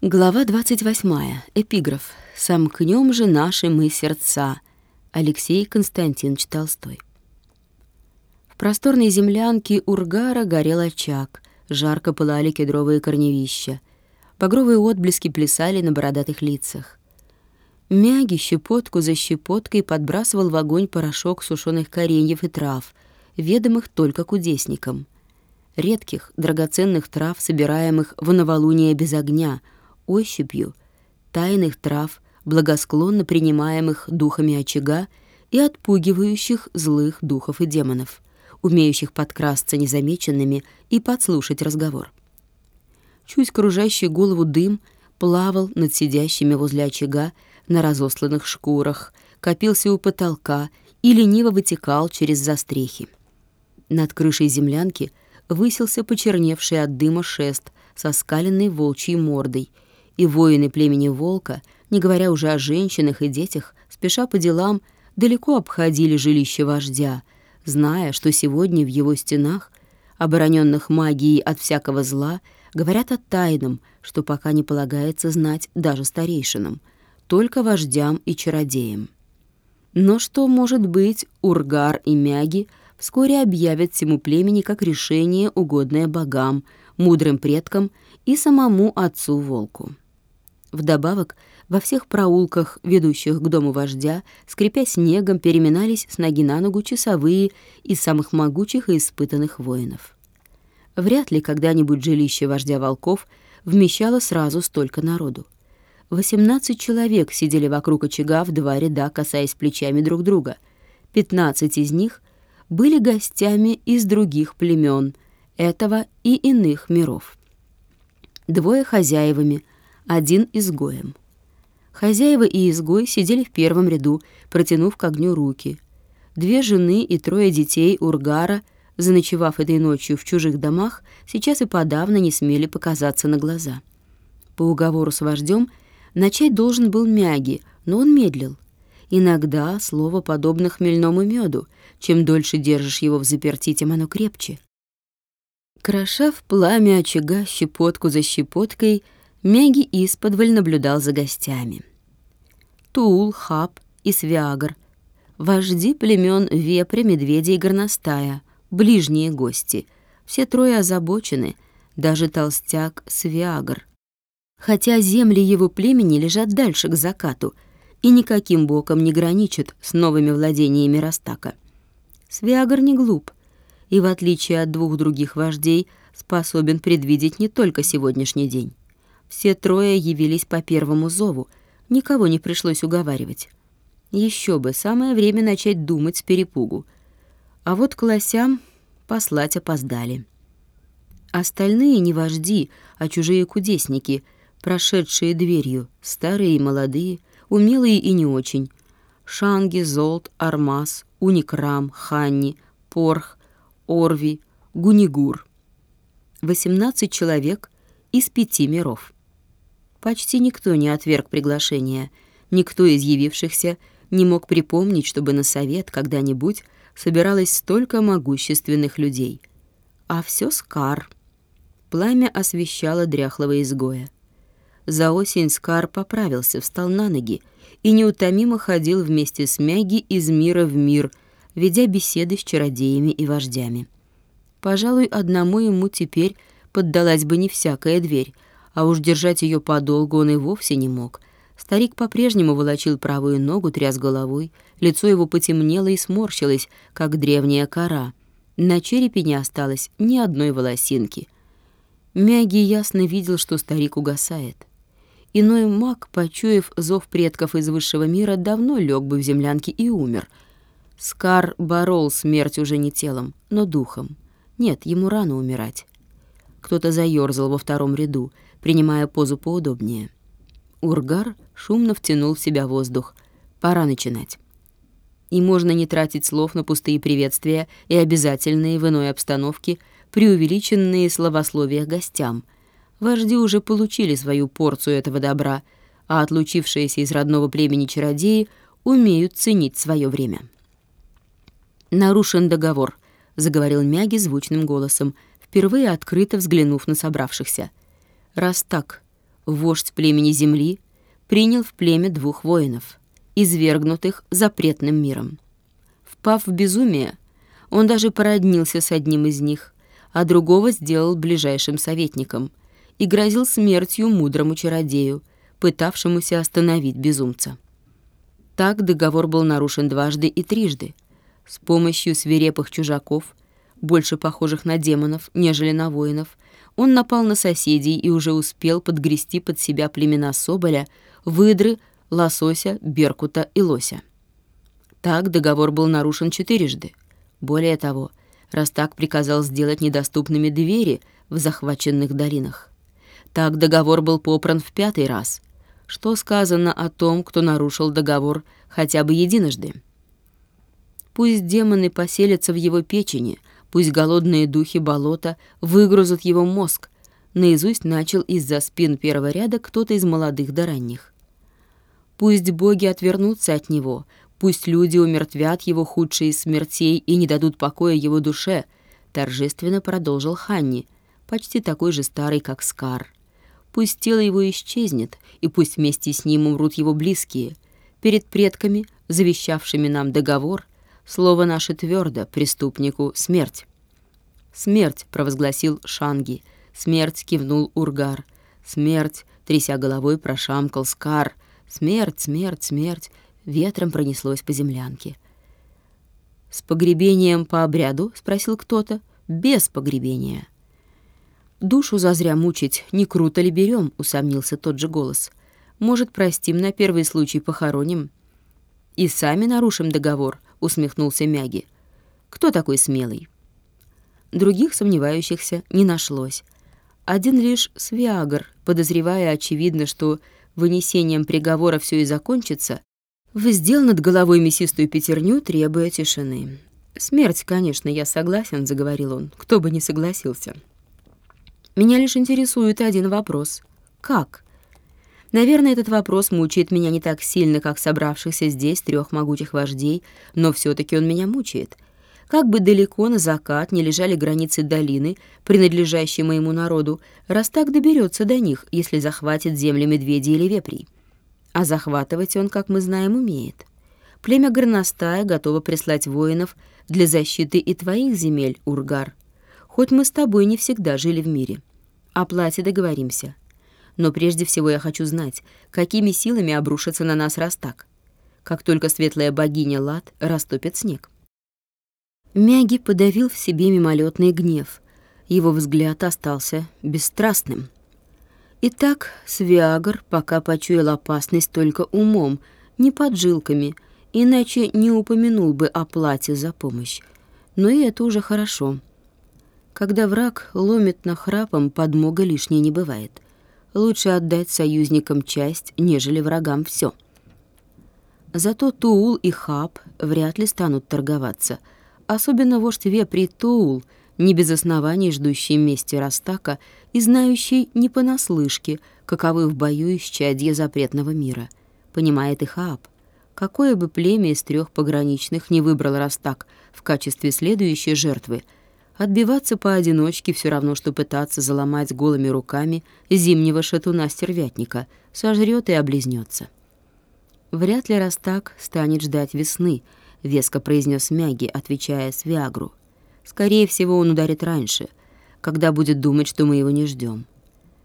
Глава 28. Эпиграф. «Сомкнем же наши мы сердца». Алексей Константинович Толстой. В просторной землянке Ургара горел очаг, жарко пылали кедровые корневища. Багровые отблески плясали на бородатых лицах. Мяги щепотку за щепоткой подбрасывал в огонь порошок сушеных кореньев и трав, ведомых только кудесникам. Редких, драгоценных трав, собираемых в новолуние без огня — ощупью тайных трав, благосклонно принимаемых духами очага и отпугивающих злых духов и демонов, умеющих подкрасться незамеченными и подслушать разговор. Чуть кружащий голову дым плавал над сидящими возле очага на разосланных шкурах, копился у потолка и лениво вытекал через застрехи. Над крышей землянки высился почерневший от дыма шест со скаленной волчьей мордой — и воины племени Волка, не говоря уже о женщинах и детях, спеша по делам, далеко обходили жилище вождя, зная, что сегодня в его стенах, обороненных магией от всякого зла, говорят о тайном, что пока не полагается знать даже старейшинам, только вождям и чародеям. Но что может быть, Ургар и Мяги вскоре объявят всему племени как решение, угодное богам, мудрым предкам и самому отцу-волку. Вдобавок, во всех проулках, ведущих к дому вождя, скрипя снегом, переминались с ноги на ногу часовые из самых могучих и испытанных воинов. Вряд ли когда-нибудь жилище вождя волков вмещало сразу столько народу. Восемнадцать человек сидели вокруг очага в два ряда, касаясь плечами друг друга. Пятнадцать из них были гостями из других племен, этого и иных миров. Двое хозяевами — один изгоем. Хозяева и изгой сидели в первом ряду, протянув к огню руки. Две жены и трое детей Ургара, заночевав этой ночью в чужих домах, сейчас и подавно не смели показаться на глаза. По уговору с вождем начать должен был Мяги, но он медлил. Иногда слово подобно хмельному меду. Чем дольше держишь его в заперти, тем оно крепче. Кроша в пламя очага щепотку за щепоткой — Меги исподволь наблюдал за гостями. Тул, Хаб и Свиагр, вожди племен Вепря, Медведя и Горностая, ближние гости. Все трое озабочены, даже толстяк Свиагр. Хотя земли его племени лежат дальше к закату и никаким боком не граничат с новыми владениями Растака. Свиагр не глуп и, в отличие от двух других вождей, способен предвидеть не только сегодняшний день. Все трое явились по первому зову, никого не пришлось уговаривать. Еще бы, самое время начать думать с перепугу. А вот к лосям послать опоздали. Остальные не вожди, а чужие кудесники, прошедшие дверью, старые и молодые, умелые и не очень. Шанги, Золт, Армаз, Уникрам, Ханни, Порх, Орви, Гунигур. Восемнадцать человек из пяти миров. Почти никто не отверг приглашение, никто из явившихся не мог припомнить, чтобы на совет когда-нибудь собиралось столько могущественных людей. А все Скар. Пламя освещало дряхлого изгоя. За осень Скар поправился, встал на ноги и неутомимо ходил вместе с Мяги из мира в мир, ведя беседы с чародеями и вождями. Пожалуй, одному ему теперь поддалась бы не всякая дверь — а уж держать ее подолгу он и вовсе не мог. Старик по-прежнему волочил правую ногу, тряс головой, лицо его потемнело и сморщилось, как древняя кора. На черепе не осталось ни одной волосинки. Мяги ясно видел, что старик угасает. Иной маг, почуяв зов предков из высшего мира, давно лег бы в землянке и умер. Скар борол смерть уже не телом, но духом. Нет, ему рано умирать. Кто-то заёрзал во втором ряду — принимая позу поудобнее. Ургар шумно втянул в себя воздух. Пора начинать. И можно не тратить слов на пустые приветствия и обязательные в иной обстановке преувеличенные словословия гостям. Вожди уже получили свою порцию этого добра, а отлучившиеся из родного племени чародеи умеют ценить свое время. «Нарушен договор», — заговорил Мяги звучным голосом, впервые открыто взглянув на собравшихся — Раз так, вождь племени Земли, принял в племя двух воинов, извергнутых запретным миром. Впав в безумие, он даже породнился с одним из них, а другого сделал ближайшим советником и грозил смертью мудрому чародею, пытавшемуся остановить безумца. Так договор был нарушен дважды и трижды. С помощью свирепых чужаков, больше похожих на демонов, нежели на воинов, он напал на соседей и уже успел подгрести под себя племена Соболя, выдры, лосося, беркута и лося. Так договор был нарушен четырежды. Более того, Растак приказал сделать недоступными двери в захваченных долинах. Так договор был попран в пятый раз, что сказано о том, кто нарушил договор хотя бы единожды. Пусть демоны поселятся в его печени, пусть голодные духи болота выгрузят его мозг, наизусть начал из-за спин первого ряда кто-то из молодых до ранних. Пусть боги отвернутся от него, пусть люди умертвят его худшие смертей и не дадут покоя его душе, торжественно продолжил Ханни, почти такой же старый, как Скар. Пусть тело его исчезнет, и пусть вместе с ним умрут его близкие. Перед предками, завещавшими нам договор, слово наше твердо, преступнику — смерть. «Смерть!» — провозгласил Шанги. «Смерть!» — кивнул Ургар. «Смерть!» — тряся головой, прошамкал Скар. «Смерть! Смерть! Смерть!» Ветром пронеслось по землянке. «С погребением по обряду?» — спросил кто-то. «Без погребения». «Душу зазря мучить, не круто ли берем?» — усомнился тот же голос. «Может, простим на первый случай похороним?» «И сами нарушим договор», — усмехнулся Мяги. «Кто такой смелый?» Других сомневающихся не нашлось. Один лишь Свиагр, подозревая, очевидно, что вынесением приговора все и закончится, вздел над головой мясистую пятерню, требуя тишины. «Смерть, конечно, я согласен», — заговорил он. «Кто бы не согласился». Меня лишь интересует один вопрос. Как? Наверное, этот вопрос мучает меня не так сильно, как собравшихся здесь трех могучих вождей, но все таки он меня мучает. Как бы далеко на закат не лежали границы долины, принадлежащие моему народу, раз так доберется до них, если захватит земли медведей или вепрей. А захватывать он, как мы знаем, умеет. Племя горностая готово прислать воинов для защиты и твоих земель, Ургар. Хоть мы с тобой не всегда жили в мире. О плате договоримся. Но прежде всего я хочу знать, какими силами обрушится на нас Растак, как только светлая богиня Лад растопит снег. Мяги подавил в себе мимолетный гнев. Его взгляд остался бесстрастным. Итак, Свиагр пока почуял опасность только умом, не поджилками, иначе не упомянул бы о плате за помощь. Но и это уже хорошо. Когда враг ломит нахрапом, подмога лишней не бывает. Лучше отдать союзникам часть, нежели врагам все. Зато Туул и Хаб вряд ли станут торговаться. Особенно вождь Вепри Туул, не без оснований ждущий мести Растака и знающий не понаслышке, каковы в бою исчадья запретного мира. Понимает и Хаб. Какое бы племя из трех пограничных не выбрал Растак в качестве следующей жертвы — Отбиваться поодиночке все равно, что пытаться заломать голыми руками зимнего шатуна-стервятника, сожрет и облизнется. «Вряд ли раз так станет ждать весны», — веско произнес Мяги, отвечая Свиагру. «Скорее всего, он ударит раньше, когда будет думать, что мы его не ждем.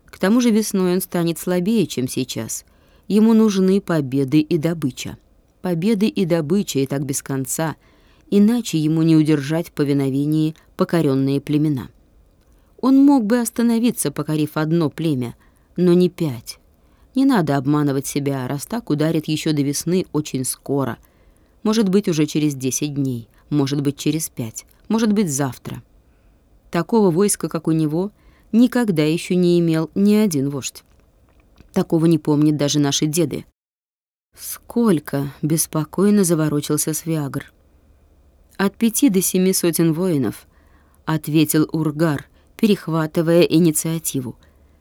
К тому же весной он станет слабее, чем сейчас. Ему нужны победы и добыча. Победы и добыча, и так без конца — иначе ему не удержать в повиновении покоренные племена. Он мог бы остановиться, покорив одно племя, но не пять. Не надо обманывать себя, раз так ударит еще до весны очень скоро. Может быть, уже через десять дней, может быть, через пять, может быть, завтра. Такого войска, как у него, никогда еще не имел ни один вождь. Такого не помнят даже наши деды. Сколько беспокойно заворочился Свиагр. От пяти до семи сотен воинов, ответил Ургар, перехватывая инициативу,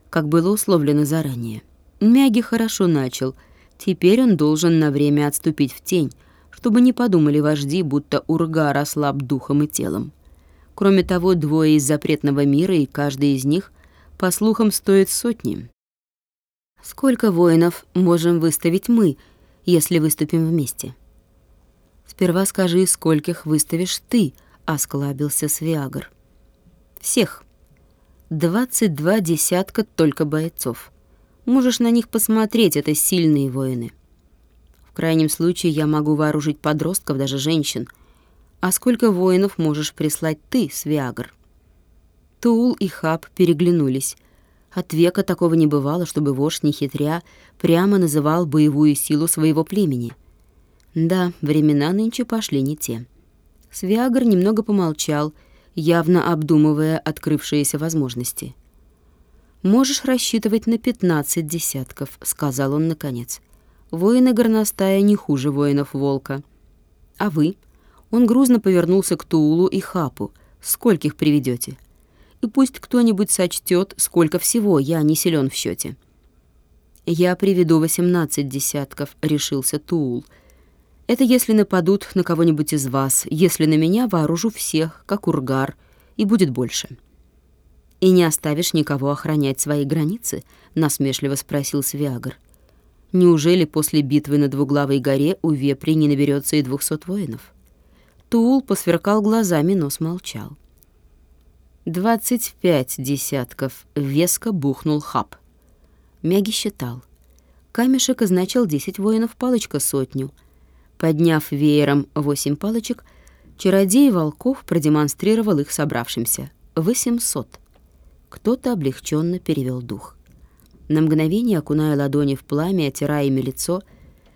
как было условлено заранее. Мяги хорошо начал. Теперь он должен на время отступить в тень, чтобы не подумали вожди, будто Ургар ослаб духом и телом. Кроме того, двое из запретного мира, и каждый из них, по слухам, стоит сотни. Сколько воинов можем выставить мы, если выступим вместе? Сперва скажи, скольких выставишь ты, осклабился Свиагр. Всех. Двадцать два десятка только бойцов. Можешь на них посмотреть, это сильные воины. В крайнем случае я могу вооружить подростков, даже женщин. А сколько воинов можешь прислать ты, Свиагр? Тул и Хаб переглянулись. От века такого не бывало, чтобы вождь, нехитря, прямо называл боевую силу своего племени. Да, времена нынче пошли не те. Свиагр немного помолчал, явно обдумывая открывшиеся возможности. «Можешь рассчитывать на пятнадцать десятков», — сказал он наконец. «Воины горностая не хуже воинов волка». «А вы?» Он грузно повернулся к Туулу и Хапу. «Скольких приведете? И пусть кто-нибудь сочтет, сколько всего, я не силен в счете. «Я приведу восемнадцать десятков», — решился Туул. «Это если нападут на кого-нибудь из вас, если на меня вооружу всех, как ургар, и будет больше». «И не оставишь никого охранять свои границы?» — насмешливо спросил Свиагр. «Неужели после битвы на Двуглавой горе у Вепри не наберется и двухсот воинов?» Тул посверкал глазами, но смолчал. «Двадцать пять десятков», — веско бухнул хаб. Мяги считал. Камешек означал десять воинов, палочка — сотню. Подняв веером восемь палочек, чародей волков продемонстрировал их собравшимся. Восемьсот. Кто-то облегченно перевел дух. На мгновение, окуная ладони в пламя, отирая ими лицо,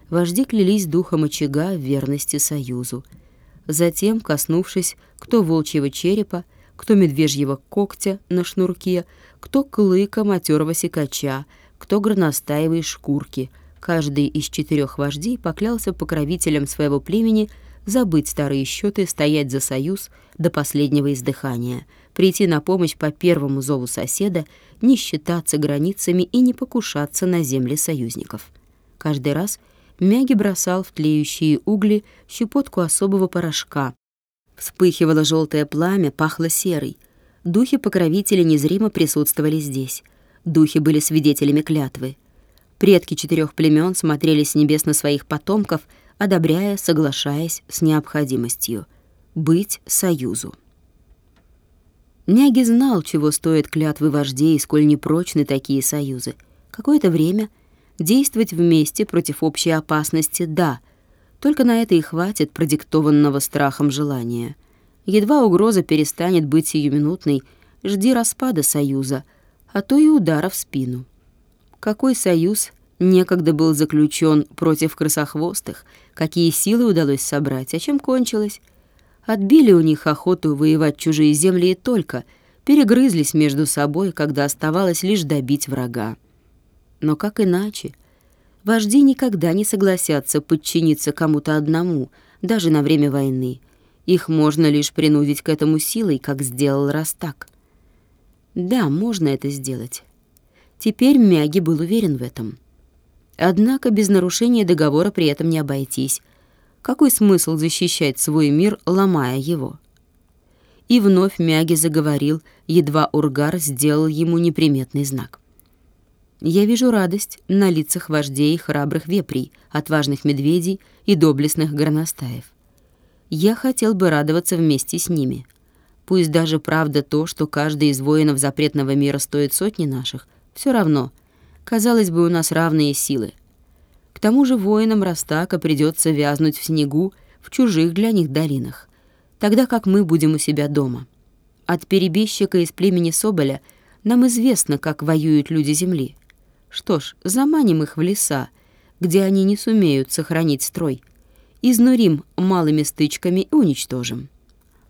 вожди клялись духом очага в верности союзу. Затем, коснувшись кто волчьего черепа, кто медвежьего когтя на шнурке, кто клыка матерого сикача, кто горностаевой шкурки, каждый из четырех вождей поклялся покровителям своего племени забыть старые счеты, стоять за союз до последнего издыхания — прийти на помощь по первому зову соседа, не считаться границами и не покушаться на земли союзников. Каждый раз Мяги бросал в тлеющие угли щепотку особого порошка. Вспыхивало желтое пламя, пахло серой. Духи-покровители незримо присутствовали здесь. Духи были свидетелями клятвы. Предки четырех племен смотрели с небес на своих потомков, одобряя, соглашаясь с необходимостью быть союзу. Няги знал, чего стоят клятвы вождей и сколь непрочны такие союзы. Какое-то время действовать вместе против общей опасности — да, только на это и хватит продиктованного страхом желания. Едва угроза перестанет быть сиюминутной, жди распада союза, а то и удара в спину. Какой союз некогда был заключен против красохвостых, какие силы удалось собрать, а чем кончилось — Отбили у них охоту воевать чужие земли и только, перегрызлись между собой, когда оставалось лишь добить врага. Но как иначе? Вожди никогда не согласятся подчиниться кому-то одному, даже на время войны. Их можно лишь принудить к этому силой, как сделал Растак. Да, можно это сделать. Теперь Мяги был уверен в этом. Однако без нарушения договора при этом не обойтись — какой смысл защищать свой мир, ломая его? И вновь Мяги заговорил, едва Ургар сделал ему неприметный знак. «Я вижу радость на лицах вождей храбрых вепрей, отважных медведей и доблестных горностаев. Я хотел бы радоваться вместе с ними. Пусть даже правда то, что каждый из воинов запретного мира стоит сотни наших, все равно. Казалось бы, у нас равные силы. К тому же воинам Растака придется вязнуть в снегу в чужих для них долинах, тогда как мы будем у себя дома. От перебежчика из племени Соболя нам известно, как воюют люди земли. Что ж, заманим их в леса, где они не сумеют сохранить строй, изнурим малыми стычками и уничтожим.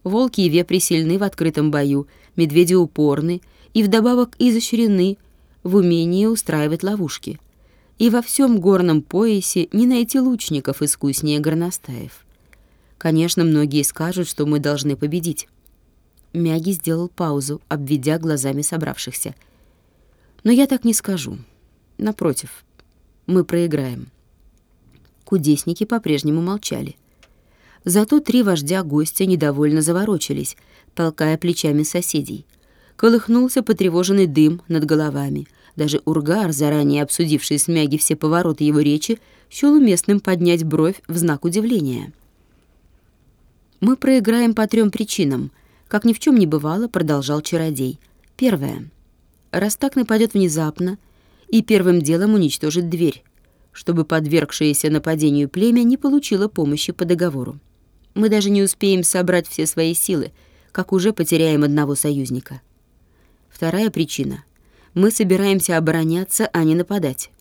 Волки и вепри сильны в открытом бою, медведи упорны и вдобавок изощрены в умении устраивать ловушки — и во всем горном поясе не найти лучников искуснее горностаев. Конечно, многие скажут, что мы должны победить. Мяги сделал паузу, обведя глазами собравшихся. Но я так не скажу. Напротив, мы проиграем. Кудесники по-прежнему молчали. Зато три вождя гостя недовольно заворочились, толкая плечами соседей. Колыхнулся потревоженный дым над головами — Даже Ургар, заранее обсудивший с Мяги все повороты его речи, счёл уместным поднять бровь в знак удивления. «Мы проиграем по трем причинам», — как ни в чем не бывало, продолжал чародей. «Первое. Растак нападет внезапно и первым делом уничтожит дверь, чтобы подвергшееся нападению племя не получило помощи по договору. Мы даже не успеем собрать все свои силы, как уже потеряем одного союзника. Вторая причина. Мы собираемся обороняться, а не нападать.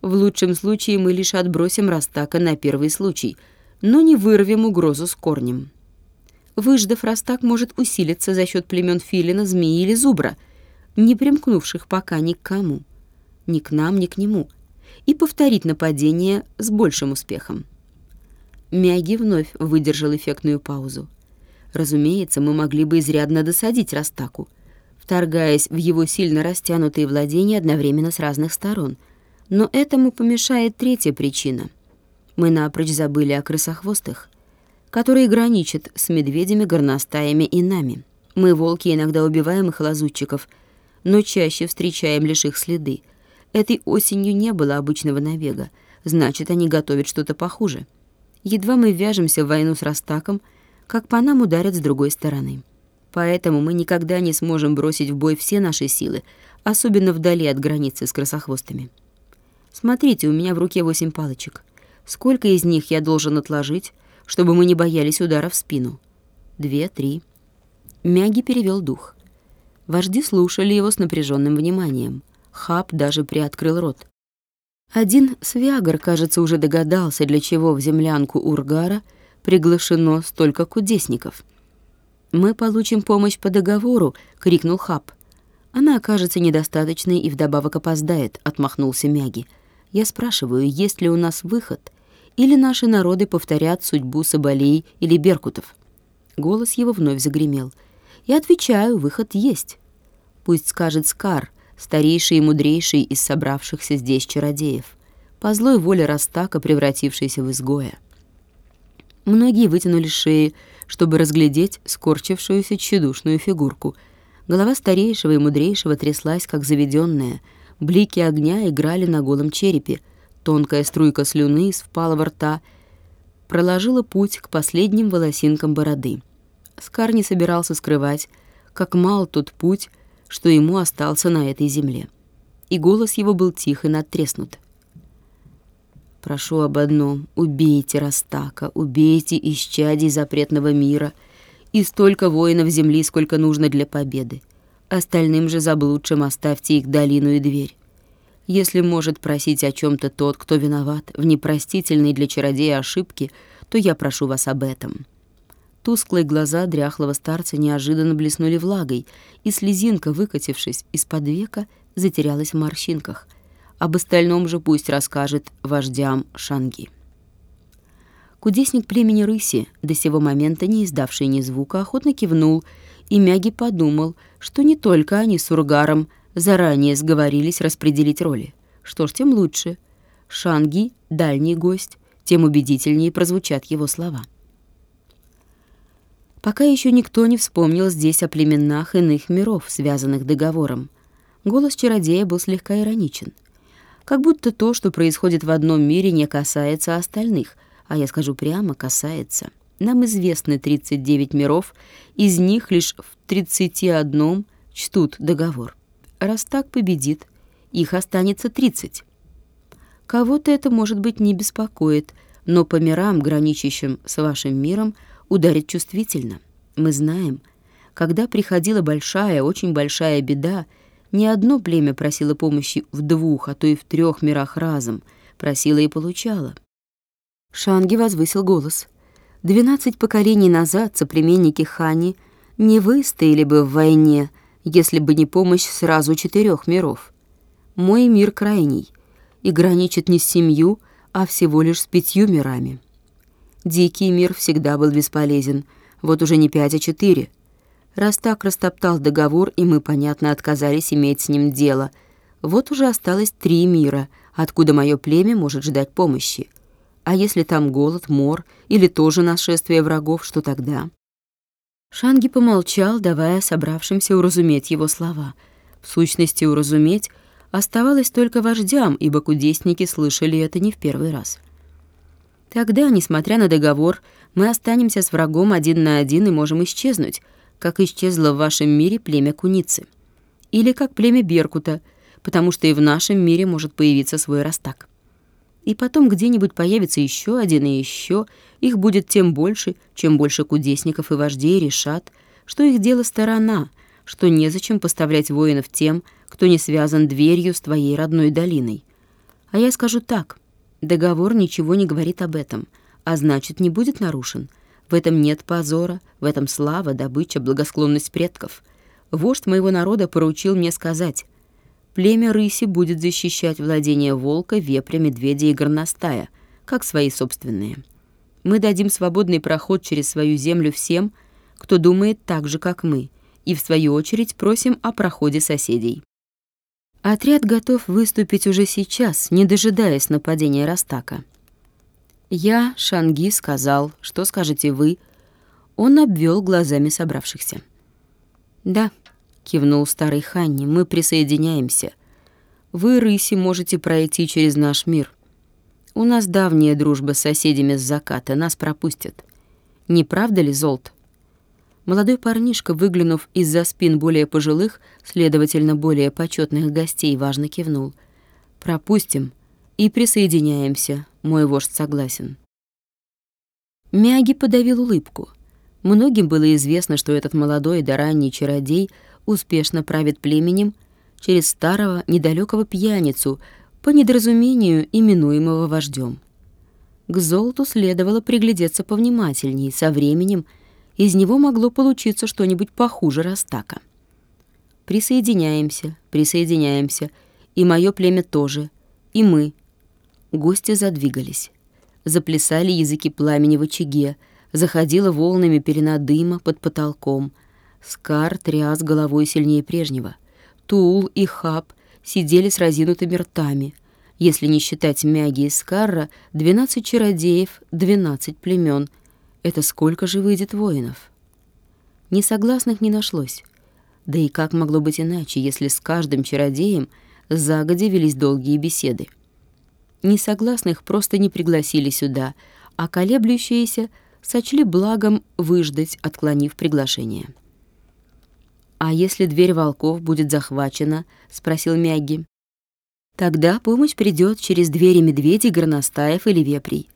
В лучшем случае мы лишь отбросим Растака на первый случай, но не вырвем угрозу с корнем. Выждав, Растак может усилиться за счет племен Филина, Змеи или Зубра, не примкнувших пока ни к кому, ни к нам, ни к нему, и повторить нападение с большим успехом. Мяги вновь выдержал эффектную паузу. Разумеется, мы могли бы изрядно досадить Растаку, вторгаясь в его сильно растянутые владения одновременно с разных сторон. Но этому помешает третья причина. Мы напрочь забыли о крысохвостых, которые граничат с медведями, горностаями и нами. Мы, волки, иногда убиваем их лазутчиков, но чаще встречаем лишь их следы. Этой осенью не было обычного набега, значит, они готовят что-то похуже. Едва мы вяжемся в войну с Растаком, как по нам ударят с другой стороны. Поэтому мы никогда не сможем бросить в бой все наши силы, особенно вдали от границы с красохвостами. Смотрите, у меня в руке восемь палочек. Сколько из них я должен отложить, чтобы мы не боялись удара в спину? Две, три. Мяги перевел дух. Вожди слушали его с напряженным вниманием. Хаб даже приоткрыл рот. Один свягр, кажется, уже догадался, для чего в землянку Ургара приглашено столько кудесников — «Мы получим помощь по договору», — крикнул Хаб. «Она окажется недостаточной и вдобавок опоздает», — отмахнулся Мяги. «Я спрашиваю, есть ли у нас выход? Или наши народы повторят судьбу Соболей или Беркутов?» Голос его вновь загремел. «Я отвечаю, выход есть. Пусть скажет Скар, старейший и мудрейший из собравшихся здесь чародеев, по злой воле Растака, превратившийся в изгоя». Многие вытянули шеи, чтобы разглядеть скорчившуюся тщедушную фигурку. Голова старейшего и мудрейшего тряслась, как заведенная. Блики огня играли на голом черепе. Тонкая струйка слюны из впалого рта проложила путь к последним волосинкам бороды. Скар не собирался скрывать, как мал тот путь, что ему остался на этой земле. И голос его был тих и надтреснут. Прошу об одном — убейте Растака, убейте исчадий запретного мира и столько воинов земли, сколько нужно для победы. Остальным же заблудшим оставьте их долину и дверь. Если может просить о чем то тот, кто виноват в непростительной для чародея ошибке, то я прошу вас об этом». Тусклые глаза дряхлого старца неожиданно блеснули влагой, и слезинка, выкатившись из-под века, затерялась в морщинках — об остальном же пусть расскажет вождям Шанги. Кудесник племени Рыси, до сего момента не издавший ни звука, охотно кивнул, и Мяги подумал, что не только они с Ургаром заранее сговорились распределить роли. Что ж, тем лучше. Шанги — дальний гость, тем убедительнее прозвучат его слова. Пока еще никто не вспомнил здесь о племенах иных миров, связанных договором. Голос чародея был слегка ироничен — как будто то, что происходит в одном мире, не касается остальных, а я скажу прямо, касается. Нам известны 39 миров, из них лишь в 31 чтут договор. Раз так победит, их останется 30. Кого-то это, может быть, не беспокоит, но по мирам, граничащим с вашим миром, ударит чувствительно. Мы знаем, когда приходила большая, очень большая беда, ни одно племя просило помощи в двух, а то и в трех мирах разом. Просило и получало. Шанги возвысил голос. Двенадцать поколений назад соплеменники Хани не выстояли бы в войне, если бы не помощь сразу четырех миров. Мой мир крайний и граничит не с семью, а всего лишь с пятью мирами. Дикий мир всегда был бесполезен, вот уже не пять, а четыре. Раз так растоптал договор, и мы, понятно, отказались иметь с ним дело, вот уже осталось три мира, откуда мое племя может ждать помощи. А если там голод, мор или тоже нашествие врагов, что тогда? Шанги помолчал, давая собравшимся уразуметь его слова. В сущности, уразуметь, оставалось только вождям, ибо кудесники слышали это не в первый раз. Тогда, несмотря на договор, мы останемся с врагом один на один и можем исчезнуть, как исчезло в вашем мире племя куницы. Или как племя Беркута, потому что и в нашем мире может появиться свой растак. И потом где-нибудь появится еще один и еще, их будет тем больше, чем больше кудесников и вождей решат, что их дело сторона, что незачем поставлять воинов тем, кто не связан дверью с твоей родной долиной. А я скажу так, договор ничего не говорит об этом, а значит, не будет нарушен. В этом нет позора, в этом слава, добыча, благосклонность предков. Вождь моего народа поручил мне сказать, племя рыси будет защищать владения волка, вепря, медведя и горностая, как свои собственные. Мы дадим свободный проход через свою землю всем, кто думает так же, как мы, и в свою очередь просим о проходе соседей. Отряд готов выступить уже сейчас, не дожидаясь нападения Растака. Я, Шанги, сказал, что скажете вы. Он обвел глазами собравшихся. Да, кивнул старый Ханни, мы присоединяемся. Вы, рыси, можете пройти через наш мир. У нас давняя дружба с соседями с заката, нас пропустят. Не правда ли, Золт? Молодой парнишка, выглянув из-за спин более пожилых, следовательно, более почетных гостей, важно кивнул. «Пропустим и присоединяемся, мой вождь согласен». Мяги подавил улыбку. Многим было известно, что этот молодой да ранний чародей успешно правит племенем через старого недалекого пьяницу, по недоразумению именуемого вождем. К золоту следовало приглядеться повнимательней, со временем — из него могло получиться что-нибудь похуже Растака. Присоединяемся, присоединяемся, и мое племя тоже, и мы. Гости задвигались. Заплясали языки пламени в очаге, заходила волнами пелена дыма под потолком. Скар тряс головой сильнее прежнего. Тул и Хаб сидели с разинутыми ртами. Если не считать Мяги и Скарра, двенадцать чародеев, двенадцать племен — это сколько же выйдет воинов? Несогласных не нашлось. Да и как могло быть иначе, если с каждым чародеем загоди велись долгие беседы? Несогласных просто не пригласили сюда, а колеблющиеся сочли благом выждать, отклонив приглашение. «А если дверь волков будет захвачена?» — спросил Мяги. «Тогда помощь придет через двери медведей, горностаев или вепрей.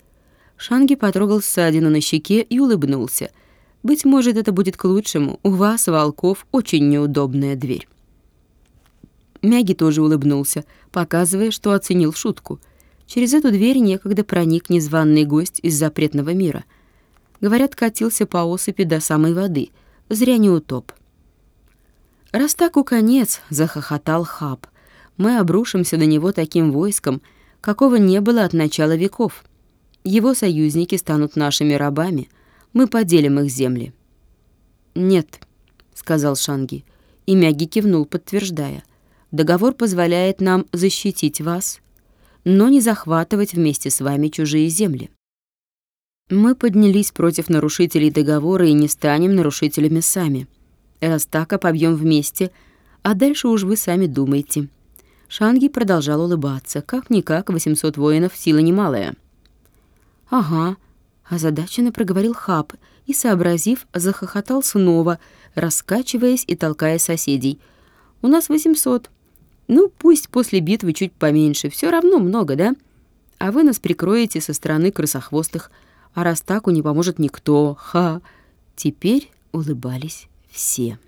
Шанги потрогал ссадину на щеке и улыбнулся. «Быть может, это будет к лучшему. У вас, волков, очень неудобная дверь». Мяги тоже улыбнулся, показывая, что оценил шутку. Через эту дверь некогда проник незваный гость из запретного мира. Говорят, катился по осыпи до самой воды. Зря не утоп. «Раз так у конец», — захохотал Хаб, — «мы обрушимся на него таким войском, какого не было от начала веков». Его союзники станут нашими рабами. Мы поделим их земли». «Нет», — сказал Шанги, и Мяги кивнул, подтверждая. «Договор позволяет нам защитить вас, но не захватывать вместе с вами чужие земли. Мы поднялись против нарушителей договора и не станем нарушителями сами. Раз так, побьем вместе, а дальше уж вы сами думайте». Шанги продолжал улыбаться. Как-никак, 800 воинов — сила немалая. «Ага», — озадаченно проговорил Хаб и, сообразив, захохотал снова, раскачиваясь и толкая соседей. «У нас восемьсот. Ну, пусть после битвы чуть поменьше, все равно много, да? А вы нас прикроете со стороны крысохвостых, а раз так, не поможет никто. Ха!» Теперь улыбались все.